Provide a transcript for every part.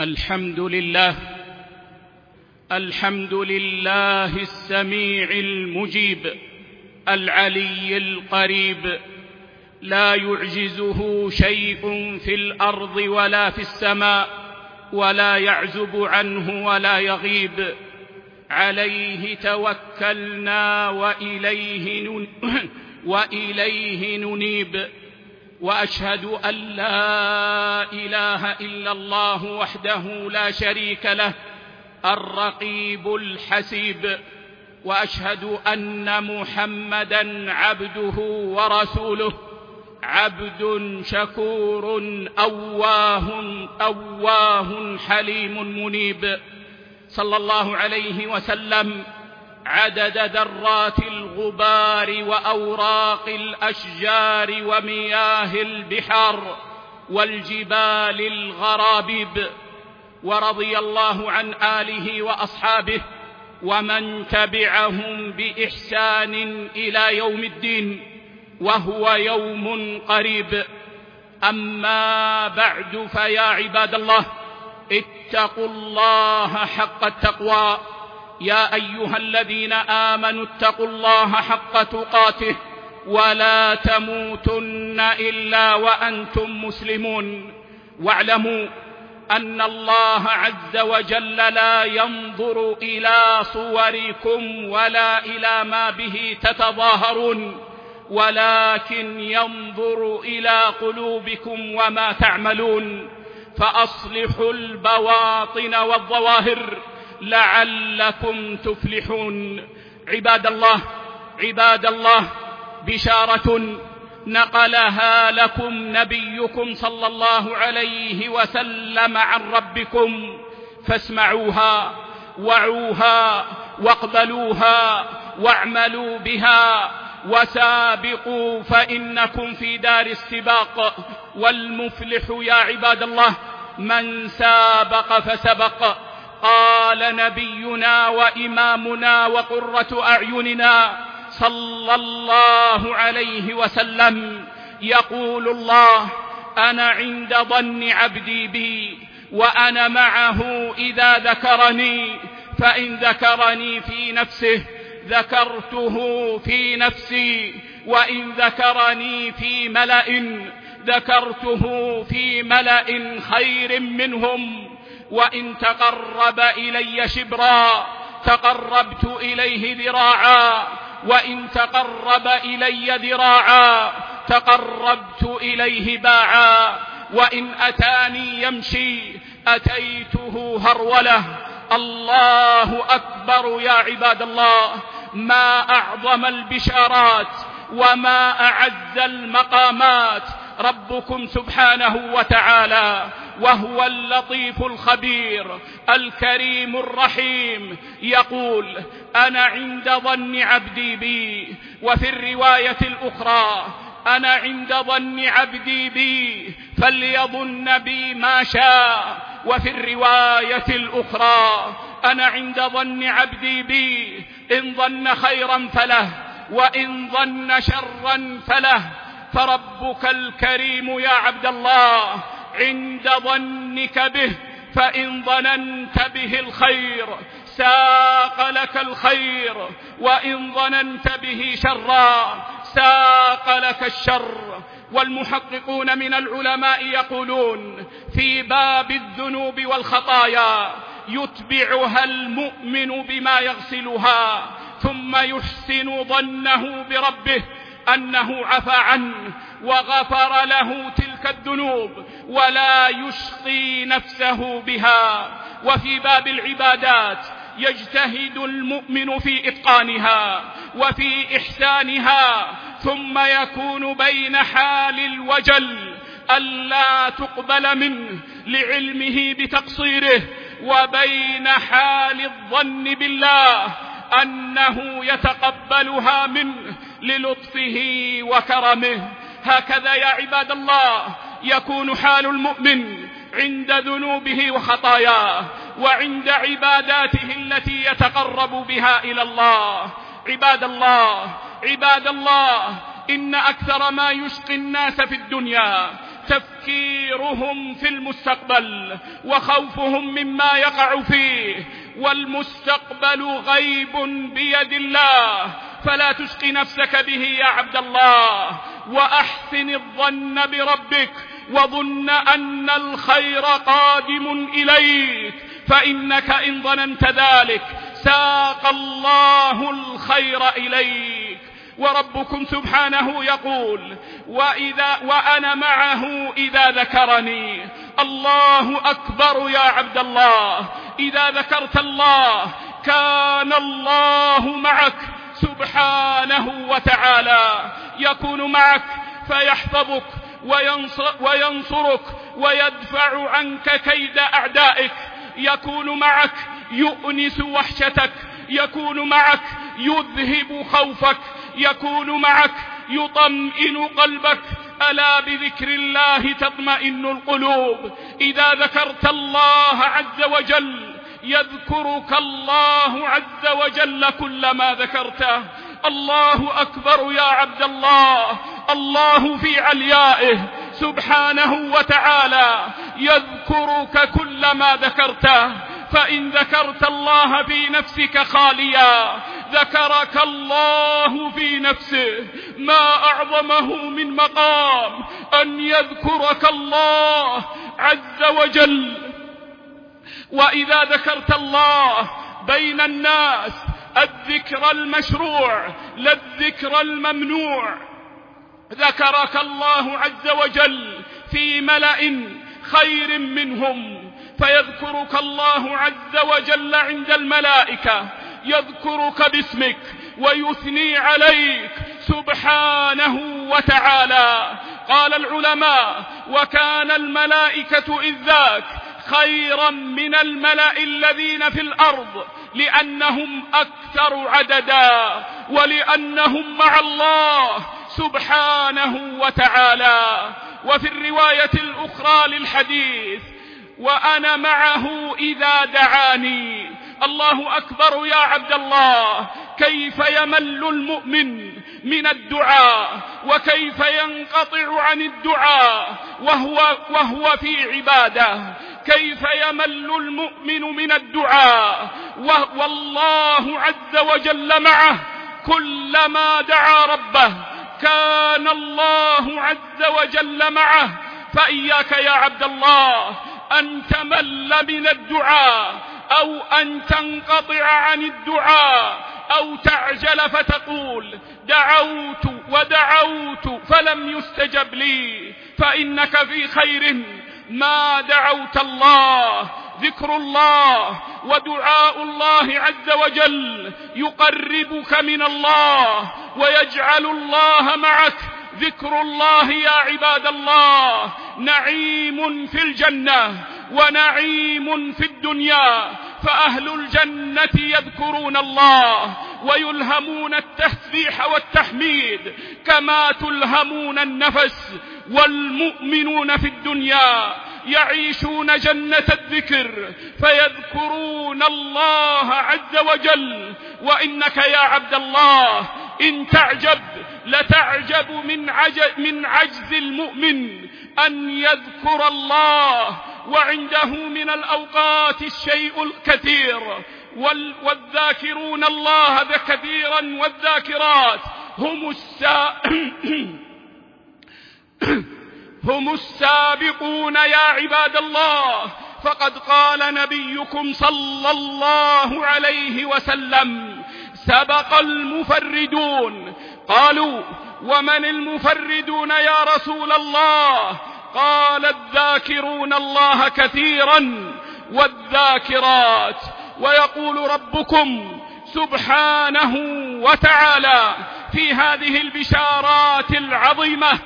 الحمد لله الحمد لله السميع المجيب العلي القريب. لا يعجزه شيء في الأرض ولا في السماء ولا يعزب عنه ولا يغيب. عليه توكلنا وإليه, وإليه ننيب. وأشهد أن لا إله إلا الله وحده لا شريك له الرقيب الحسيب. وأشهد أن محمدا عبده ورسوله عبد شكور أواه أواه حليم منيب. صلى الله عليه وسلم عدد ذرات الغبار وأوراق الأشجار ومياه البحر والجبال الغرابب. ورضي الله عن آله وأصحابه ومن تبعهم بإحسان إلى يوم الدين وهو يوم قريب. أما بعد فيا عباد الله اتقوا الله حق التقوى. يا أيها الذين آمنوا اتقوا الله حق تقاته ولا تموتن إلا وأنتم مسلمون واعلموا أن الله عز وجل لا ينظر إلى صوركم ولا إلى ما به تتظاهرون ولكن ينظر إلى قلوبكم وما تعملون فأصلحوا البواطن والظواهر لعلكم تفلحون. عباد الله عباد الله بشارة نقلها لكم نبيكم صلى الله عليه وسلم عن ربكم فاسمعوها وعوها واقبلوها واعملوا بها وسابقوا فإنكم في دار السباق. والمفلح يا عباد الله من سابق فسبق. قال نبينا وإمامنا وقرة أعيننا صلى الله عليه وسلم يقول الله أنا عند ظن عبدي بي وأنا معه إذا ذكرني فإن ذكرني في نفسه ذكرته في نفسي وإن ذكرني في ملأ ذكرته في ملأ خير منهم. وإن تقرب إلي شبرا تقربت إليه ذراعا وإن تقرب إلي ذراعا تقربت إليه باعا وإن أتاني يمشي أتيته هرولة الله أكبر يا عباد الله ما أعظم البشارات وما أعز المقامات ربكم سبحانه وتعالى وهو اللطيف الخبير الكريم الرحيم. يقول أنا عند ظن عبدي بي. وفي الرواية الأخرى أنا عند ظن عبدي بي. فليظن بي ما شاء. وفي الرواية الأخرى أنا عند ظن عبدي بي. إن ظن خيرا فله وإن ظن شرا فله. فربك الكريم يا عبد الله. عند ظنك به فإن ظننت به الخير ساق لك الخير وإن ظننت به شرا ساق لك الشر. والمحققون من العلماء يقولون في باب الذنوب والخطايا يتبعها المؤمن بما يغسلها ثم يحسن ظنه بربه أنه عفى عنه وغفر له تلك تلك الذنوب ولا يشقي نفسه بها. وفي باب العبادات يجتهد المؤمن في إتقانها وفي إحسانها ثم يكون بين حال الوجل ألا تقبل منه لعلمه بتقصيره وبين حال الظن بالله أنه يتقبلها منه للطفه وكرمه. هكذا يا عباد الله يكون حال المؤمن عند ذنوبه وخطاياه وعند عباداته التي يتقرب بها إلى الله. عباد الله عباد الله إن أكثر ما يشقي الناس في الدنيا تفكيرهم في المستقبل وخوفهم مما يقع فيه. والمستقبل غيب بيد الله. فلا تشق نفسك به يا عبد الله وأحسن الظن بربك وظن أن الخير قادم إليك فإنك إن ظننت ذلك ساق الله الخير إليك. وربكم سبحانه يقول وإذا وأنا معه إذا ذكرني. الله أكبر يا عبد الله إذا ذكرت الله كان الله معك. سبحانه وتعالى يكون معك فيحفظك وينصرك ويدفع عنك كيد أعدائك. يكون معك يؤنس وحشتك. يكون معك يذهب خوفك. يكون معك يطمئن قلبك. ألا بذكر الله تطمئن القلوب. إذا ذكرت الله عز وجل يذكرك الله عز وجل كلما ذكرته. الله أكبر يا عبد الله. الله في عليائه. سبحانه وتعالى. يذكرك كلما ذكرته. فإن ذكرت الله في نفسك خاليا. ذكرك الله في نفسه. ما أعظمه من مقام. أن يذكرك الله عز وجل. وإذا ذكرت الله بين الناس الذكر المشروع لا الذكر الممنوع ذكرك الله عز وجل في ملأ خير منهم فيذكرك الله عز وجل عند الملائكة يذكرك باسمك ويثني عليك سبحانه وتعالى قال العلماء وكان الملائكة إذ ذاك خيرا من الملأ الذين في الأرض لأنهم أكثر عددا ولأنهم مع الله سبحانه وتعالى. وفي الرواية الأخرى للحديث وأنا معه إذا دعاني. الله أكبر يا عبد الله كيف يمل المؤمن؟ من الدعاء وكيف ينقطع عن الدعاء وهو, وهو في عبادة. كيف يمل المؤمن من الدعاء؟ والله عز وجل معه. كلما دعا ربه كان الله عز وجل معه. فإياك يا عبد الله أن تمل من الدعاء أو أن تنقطع عن الدعاء. أو تعجل فتقول دعوت ودعوت فلم يستجب لي فإنك في خير ما دعوت الله ذكر الله ودعاء الله عز وجل يقربك من الله ويجعل الله معك ذكر الله يا عباد الله نعيم في الجنة ونعيم في الدنيا فأهل الجنة يذكرون الله ويلهمون التسبيح والتحميد كما تلهمون النفس والمؤمنون في الدنيا يعيشون جنة الذكر فيذكرون الله عز وجل وإنك يا عبد الله إن تعجب لتعجب من عجز, من عجز المؤمن أن يذكر الله وعنده من الأوقات الشيء الكثير. والذاكرون الله كثيرا والذاكرات هم السا هم السابقون يا عباد الله. فقد قال نبيكم صلى الله عليه وسلم سبق المفردون. قالوا ومن المفردون يا رسول الله؟ قال الذاكرون الله كثيرا والذاكرات. ويقول ربكم سبحانه وتعالى في هذه البشارات العظيمة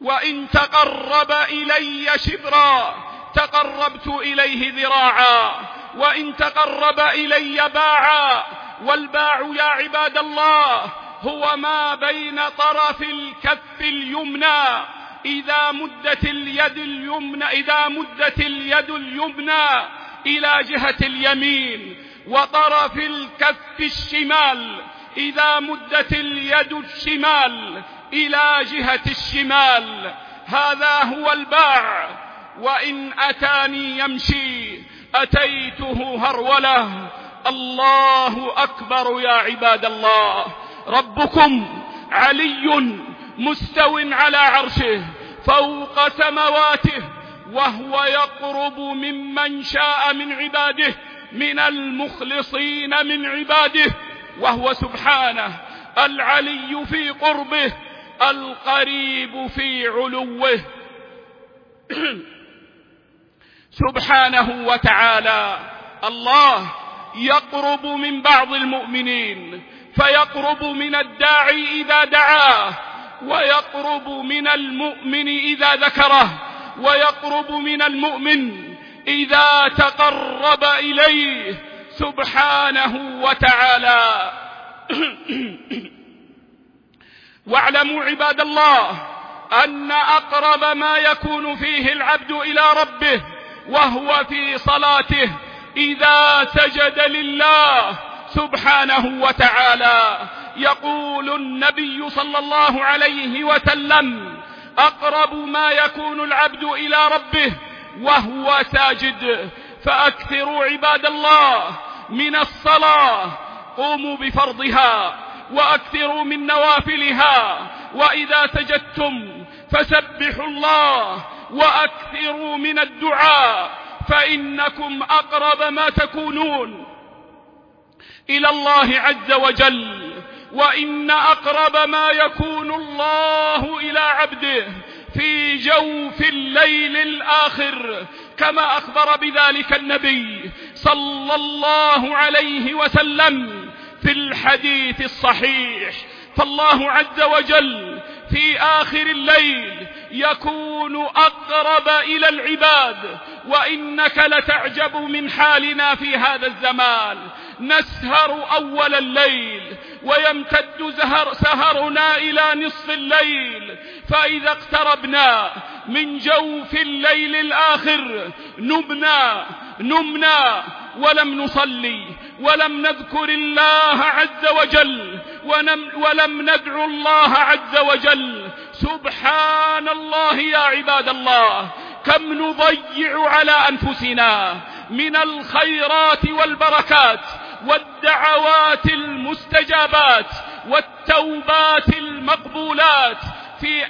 وإن تقرب إلي شبرا تقربت إليه ذراعا وإن تقرب إلي باعا والباع يا عباد الله هو ما بين طرف الكف اليمنى. إذا مدت اليد اليمنى إذا مدت اليد اليمنى إلى جهة اليمين وطرف الكف الشمال. إذا مدت اليد الشمال إلى جهة الشمال. هذا هو الباع. وإن أتاني يمشي أتيته هرولة. الله أكبر يا عباد الله ربكم علي مستو على عرشه فوق سمواته وهو يقرب ممن شاء من عباده من المخلصين من عباده وهو سبحانه العلي في قربه القريب في علوه سبحانه وتعالى الله يقرب من بعض المؤمنين فيقرب من الداعي إذا دعاه ويقرب من المؤمن إذا ذكره ويقرب من المؤمن إذا تقرب إليه سبحانه وتعالى. واعلموا عباد الله أن أقرب ما يكون فيه العبد إلى ربه وهو في صلاته إذا سجد لله سبحانه وتعالى يقول النبي صلى الله عليه وسلم أقرب ما يكون العبد إلى ربه وهو ساجد فأكثروا عباد الله من الصلاة قوموا بفرضها وأكثروا من نوافلها وإذا سجدتم فسبحوا الله وأكثروا من الدعاء فإنكم أقرب ما تكونون إلى الله عز وجل وإن أقرب ما يكون الله إلى عبده في جوف الليل الآخر كما أخبر بذلك النبي صلى الله عليه وسلم في الحديث الصحيح. فالله عز وجل في آخر الليل يكون أقرب إلى العباد وإنك لتعجب من حالنا في هذا الزمان. نسهر أول الليل ويمتد زهر سهرنا إلى نصف الليل. فإذا اقتربنا من جوف الليل الآخر نمنا نمنا ولم نصلي ولم نذكر الله عز وجل ولم ندعو الله عز وجل. سبحان الله يا عباد الله. كم نضيع على أنفسنا من الخيرات والبركات والدعوات المستجابات والتوبات المقبولات في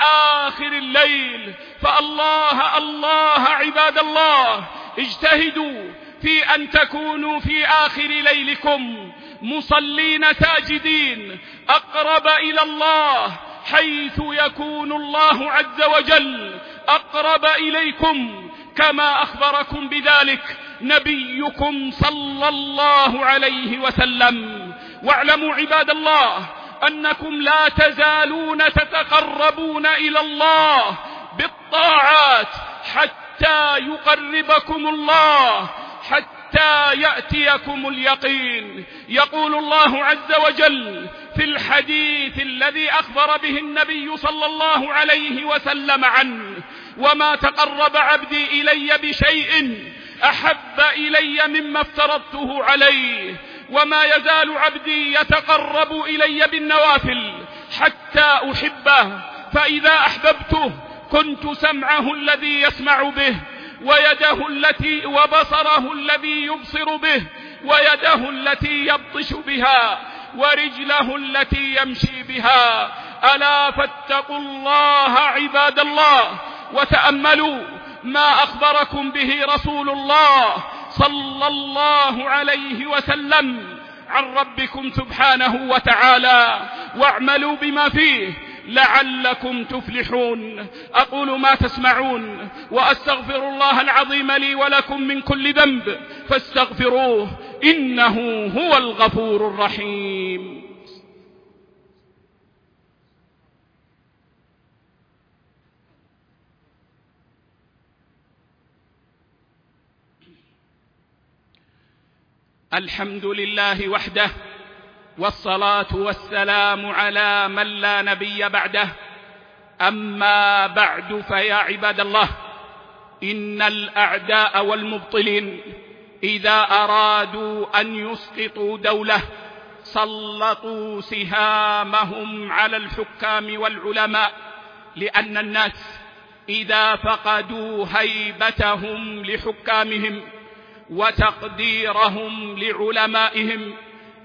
آخر الليل. فالله الله عباد الله اجتهدوا في أن تكونوا في آخر ليلكم مصلين ساجدين. أقرب إلى الله حيث يكون الله عز وجل. أقرب إليكم كما أخبركم بذلك نبيكم صلى الله عليه وسلم. واعلموا عباد الله أنكم لا تزالون تتقربون إلى الله بالطاعات حتى يقربكم الله حتى يأتيكم اليقين. يقول الله عز وجل في الحديث الذي أخبر به النبي صلى الله عليه وسلم عنه وما تقرب عبدي إلي بشيء أحب إلي مما افترضته عليه وما يزال عبدي يتقرب إلي بالنوافل حتى أحبه فإذا أحببته كنت سمعه الذي يسمع به. ويده التي وبصره الذي يبصر به ويده التي يبطش بها ورجله التي يمشي بها. ألا فاتقوا الله عباد الله وتأملوا ما أخبركم به رسول الله صلى الله عليه وسلم عن ربكم سبحانه وتعالى واعملوا بما فيه. لعلكم تفلحون. أقول ما تسمعون. وأستغفر الله العظيم لي ولكم من كل ذنب. فاستغفروه. إنه هو الغفور الرحيم. الحمد لله وحده والصلاة والسلام على من لا نبي بعده. أما بعد فيا عباد الله إن الأعداء والمبطلين إذا أرادوا أن يسقطوا دولة سلطوا سهامهم على الحكام والعلماء لأن الناس إذا فقدوا هيبتهم لحكامهم وتقديرهم لعلمائهم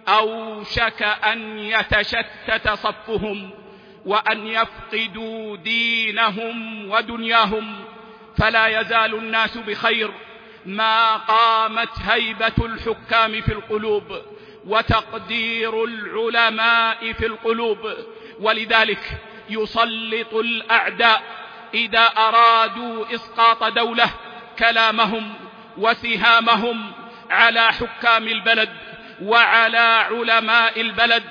أوشك أن يتشتت صفهم وأن يفقدوا دينهم ودنياهم فلا يزال الناس بخير ما قامت هيبة الحكام في القلوب وتقدير العلماء في القلوب ولذلك يسلط الأعداء إذا أرادوا إسقاط دولة كلامهم وسهامهم على حكام البلد وعلى علماء البلد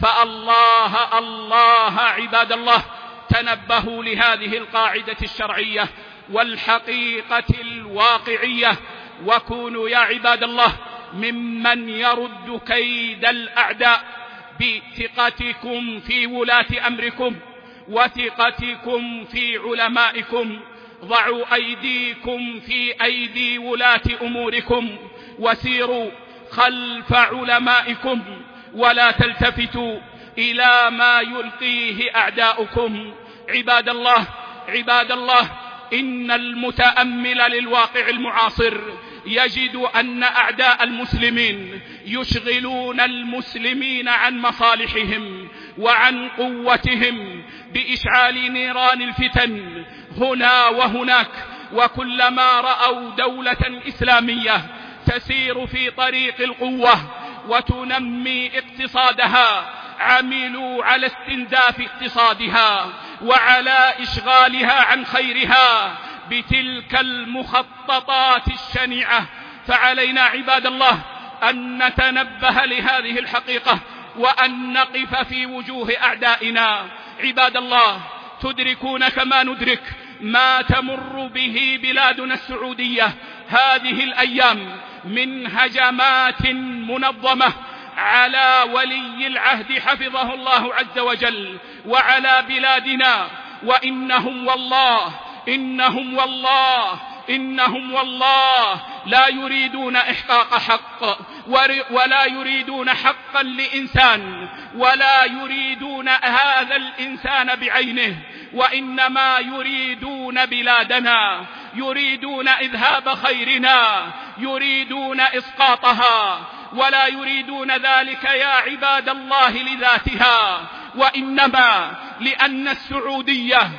فالله الله عباد الله تنبهوا لهذه القاعدة الشرعية والحقيقة الواقعية. وكونوا يا عباد الله ممن يرد كيد الأعداء بثقتكم في ولاة أمركم وثقتكم في علمائكم ضعوا أيديكم في أيدي ولاة أموركم وسيروا خلف علمائكم ولا تلتفتوا إلى ما يلقيه أعداؤكم. عباد الله عباد الله إن المتأمل للواقع المعاصر يجد أن أعداء المسلمين يشغلون المسلمين عن مصالحهم وعن قوتهم بإشعال نيران الفتن هنا وهناك. وكلما رأوا دولة إسلامية تسير في طريق القوة وتنمي اقتصادها. عملوا على استنداف اقتصادها وعلى إشغالها عن خيرها. بتلك المخططات الشنيعة. فعلينا عباد الله أن نتنبه لهذه الحقيقة وأن نقف في وجوه أعدائنا. عباد الله تدركون كما ندرك ما تمر به بلادنا السعودية. هذه الأيام من هجمات منظمة على ولي العهد حفظه الله عز وجل وعلى بلادنا وإنهم والله إنهم والله إنهم والله. لا يريدون إحقاق حق ولا يريدون حقا لإنسان ولا يريدون هذا الإنسان بعينه وإنما يريدون بلادنا يريدون إذهاب خيرنا. يريدون إسقاطها ولا يريدون ذلك يا عباد الله لذاتها وإنما لأن السعودية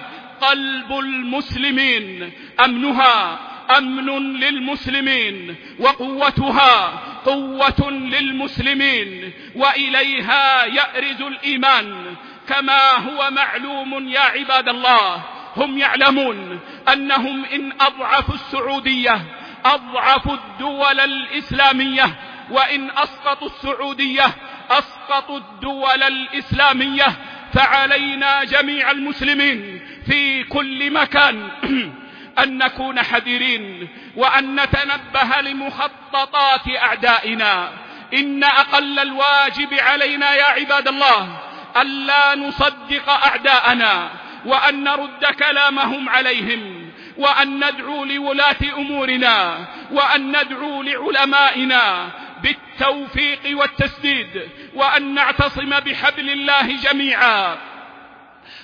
قلب المسلمين أمنها أمن للمسلمين وقوتها قوة للمسلمين وإليها يأرز الإيمان. كما هو معلوم يا عباد الله هم يعلمون أنهم إن أضعفوا السعودية أضعف الدول الإسلامية وإن أسقطوا السعودية أسقطوا الدول الإسلامية فعلينا جميع المسلمين في كل مكان أن نكون حذرين وأن نتنبه لمخططات أعدائنا. إن أقل الواجب علينا يا عباد الله ألا نصدق أعداءنا وأن نرد كلامهم عليهم. وأن ندعو لولاة أمورنا وأن ندعو لعلمائنا بالتوفيق والتسديد وأن نعتصم بحبل الله جميعا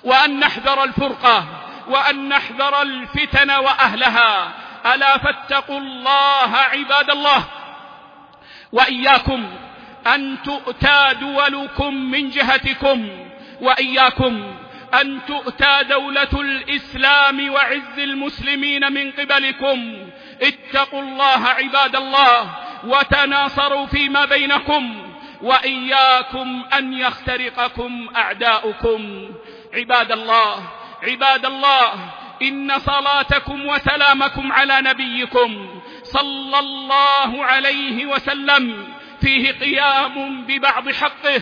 وأن نحذر الفرقة وأن نحذر الفتن وأهلها. ألا فاتقوا الله عباد الله. وإياكم أن تؤتى دولكم من جهتكم. وإياكم أن تؤتى دولة الإسلام وعز المسلمين من قبلكم. اتقوا الله عباد الله وتناصروا فيما بينكم وإياكم أن يخترقكم أعداؤكم. عباد الله عباد الله إن صلاتكم وسلامكم على نبيكم صلى الله عليه وسلم. فيه قيام ببعض حقه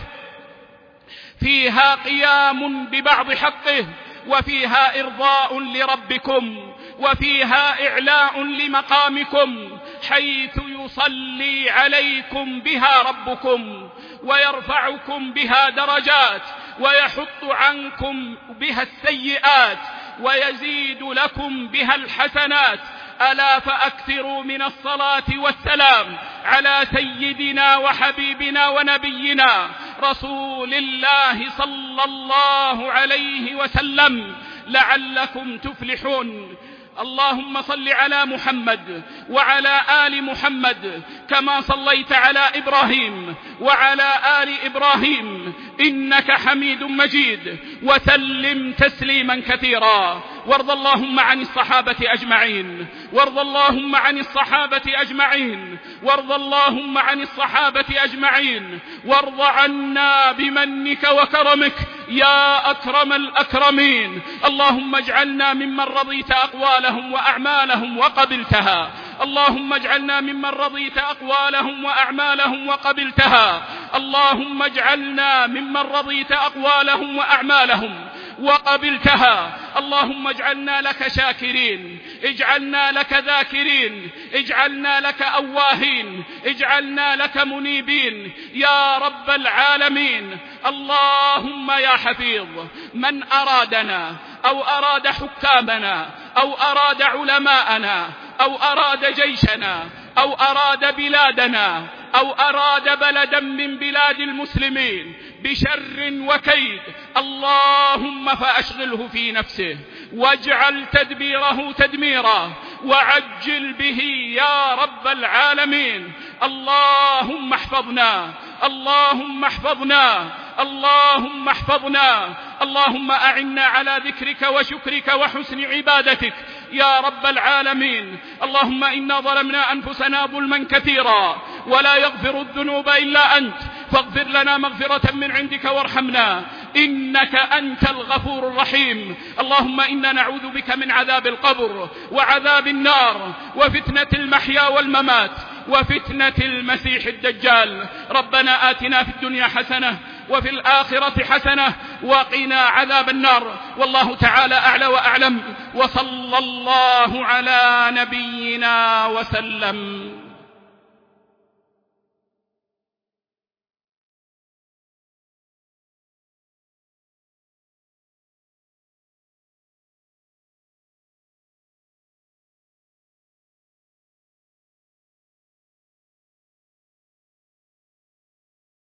فيها قيام ببعض حقه وفيها إرضاء لربكم وفيها إعلاء لمقامكم حيث يصلي عليكم بها ربكم ويرفعكم بها درجات ويحط عنكم بها السيئات ويزيد لكم بها الحسنات ألا فأكثروا من الصلاة والسلام على سيدنا وحبيبنا ونبينا رسول الله صلى الله عليه وسلم لعلكم تفلحون. اللهم صل على محمد وعلى آل محمد كما صليت على إبراهيم وعلى آل إبراهيم إنك حميد مجيد وسلم تسليما كثيرا وارض اللهم عن الصحابة أجمعين وارض اللهم عن الصحابة أجمعين وارض اللهم عن الصحابة أجمعين وارض عنا بمنك وكرمك يا أكرم الأكرمين. اللهم اجعلنا ممن رضيت أقوالهم وأعمالهم وقبلتها. اللهم اجعلنا ممن رضيت أقوالهم وأعمالهم وقبلتها. اللهم اجعلنا ممن رضيت أقوالهم وأعمالهم وقبلتها. اللهم اجعلنا لك شاكرين اجعلنا لك ذاكرين اجعلنا لك أواهين اجعلنا لك منيبين. يا رب العالمين اللهم يا حفيظ من أرادنا أو أراد حكامنا أو أراد علماءنا أو أراد جيشنا أو أراد بلادنا أو أراد بلدا من بلاد المسلمين بشر وكيد. اللهم فأشغله في نفسه واجعل تدبيره تدميرا وعجل به يا رب العالمين. اللهم احفظنا. اللهم احفظنا. اللهم احفظنا. اللهم أعنا على ذكرك وشكرك وحسن عبادتك. يا رب العالمين. اللهم إنا ظلمنا أنفسنا ظلما كثيرا ولا يغفر الذنوب إلا أنت. فاغفر لنا مغفرة من عندك وارحمنا. إنك أنت الغفور الرحيم. اللهم إنا نعوذ بك من عذاب القبر وعذاب النار وفتنة المحيا والممات وفتنة المسيح الدجال. ربنا آتنا في الدنيا حسنة وفي الآخرة حسنة وقنا عذاب النار. والله تعالى أعلى وأعلم. وصلى الله على نبينا وسلم.